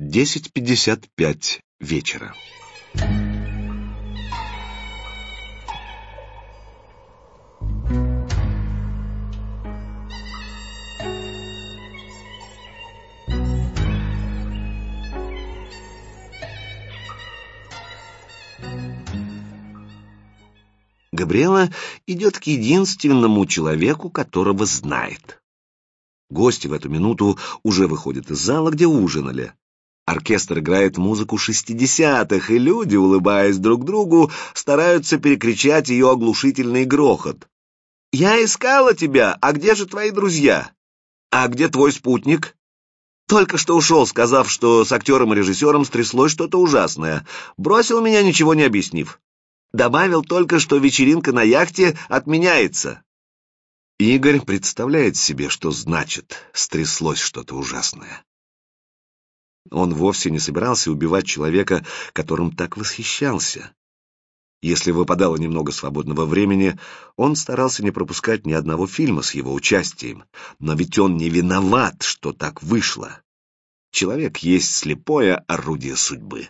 10.55 вечера. Габриэла идет к единственному человеку, которого знает. Гости в эту минуту уже выходят из зала, где ужинали. Оркестр играет музыку шестидесятых, и люди, улыбаясь друг другу, стараются перекричать ее оглушительный грохот. «Я искала тебя, а где же твои друзья? А где твой спутник?» Только что ушел, сказав, что с актером и режиссером стряслось что-то ужасное. Бросил меня, ничего не объяснив. Добавил только, что вечеринка на яхте отменяется. Игорь представляет себе, что значит «стряслось что-то ужасное». Он вовсе не собирался убивать человека, которым так восхищался. Если выпадало немного свободного времени, он старался не пропускать ни одного фильма с его участием. Но ведь он не виноват, что так вышло. Человек есть слепое орудие судьбы.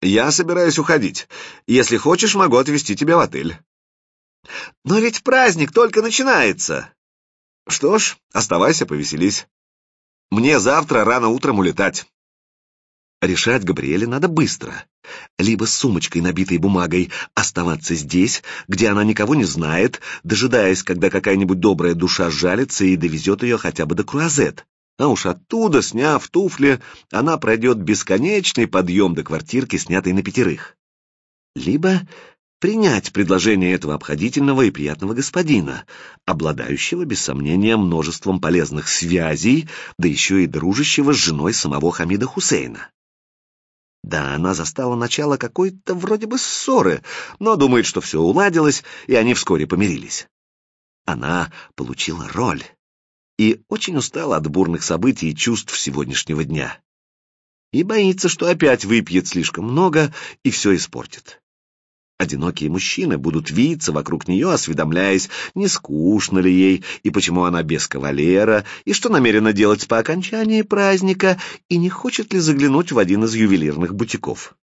«Я собираюсь уходить. Если хочешь, могу отвезти тебя в отель». «Но ведь праздник только начинается!» «Что ж, оставайся, повеселись. Мне завтра рано утром улетать. Решать Габриэле надо быстро. Либо с сумочкой, набитой бумагой, оставаться здесь, где она никого не знает, дожидаясь, когда какая-нибудь добрая душа жалится и довезет ее хотя бы до Круазет. А уж оттуда, сняв туфли, она пройдет бесконечный подъем до квартирки, снятой на пятерых. Либо принять предложение этого обходительного и приятного господина, обладающего, без сомнения, множеством полезных связей, да еще и дружащего с женой самого Хамида Хусейна. Да, она застала начало какой-то вроде бы ссоры, но думает, что все уладилось, и они вскоре помирились. Она получила роль и очень устала от бурных событий и чувств сегодняшнего дня. И боится, что опять выпьет слишком много и все испортит. Одинокие мужчины будут виться вокруг нее, осведомляясь, не скучно ли ей, и почему она без кавалера, и что намерена делать по окончании праздника, и не хочет ли заглянуть в один из ювелирных бутиков.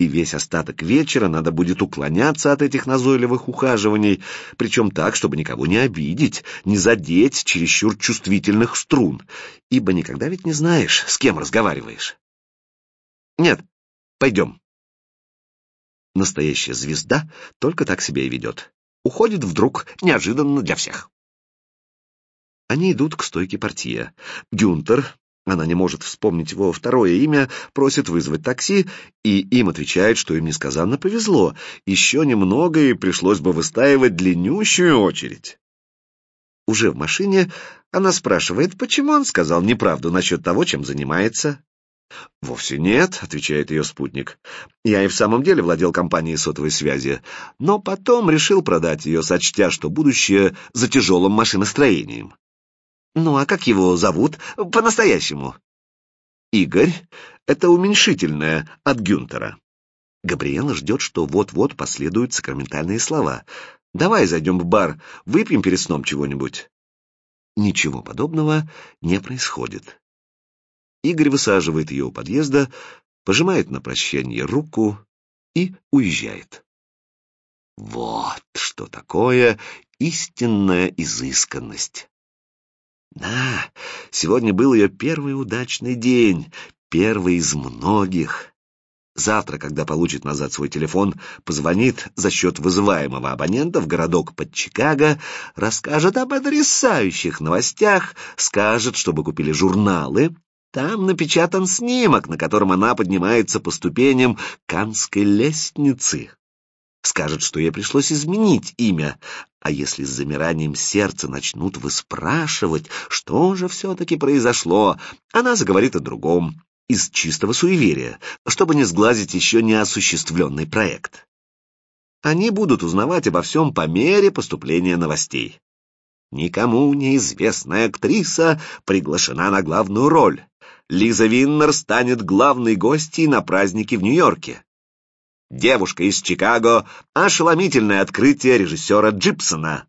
И весь остаток вечера надо будет уклоняться от этих назойливых ухаживаний, причем так, чтобы никого не обидеть, не задеть чересчур чувствительных струн, ибо никогда ведь не знаешь, с кем разговариваешь. Нет, пойдем. Настоящая звезда только так себя и ведет. Уходит вдруг, неожиданно для всех. Они идут к стойке портье. Гюнтер, она не может вспомнить его второе имя, просит вызвать такси, и им отвечает, что им несказанно повезло. Еще немного, и пришлось бы выстаивать длиннющую очередь. Уже в машине она спрашивает, почему он сказал неправду насчет того, чем занимается. «Вовсе нет», — отвечает ее спутник. «Я и в самом деле владел компанией сотовой связи, но потом решил продать ее, сочтя, что будущее за тяжелым машиностроением». «Ну а как его зовут по-настоящему?» «Игорь — это уменьшительное от Гюнтера». Габриэла ждет, что вот-вот последуют сакраментальные слова. «Давай зайдем в бар, выпьем перед сном чего-нибудь». Ничего подобного не происходит. Игорь высаживает ее у подъезда, пожимает на прощание руку и уезжает. Вот что такое истинная изысканность. Да, сегодня был ее первый удачный день, первый из многих. Завтра, когда получит назад свой телефон, позвонит за счет вызываемого абонента в городок под Чикаго, расскажет об потрясающих новостях, скажет, чтобы купили журналы, там напечатан снимок, на котором она поднимается по ступеням Канской лестницы. Скажет, что ей пришлось изменить имя, а если с замиранием сердца начнут выспрашивать, что же все-таки произошло, она заговорит о другом, из чистого суеверия, чтобы не сглазить еще неосуществленный проект. Они будут узнавать обо всем по мере поступления новостей. Никому неизвестная актриса приглашена на главную роль. Лиза Виннер станет главной гостьей на празднике в Нью-Йорке. Девушка из Чикаго — ошеломительное открытие режиссера Джипсона.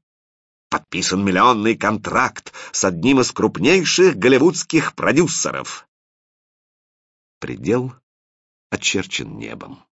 Подписан миллионный контракт с одним из крупнейших голливудских продюсеров. Предел очерчен небом.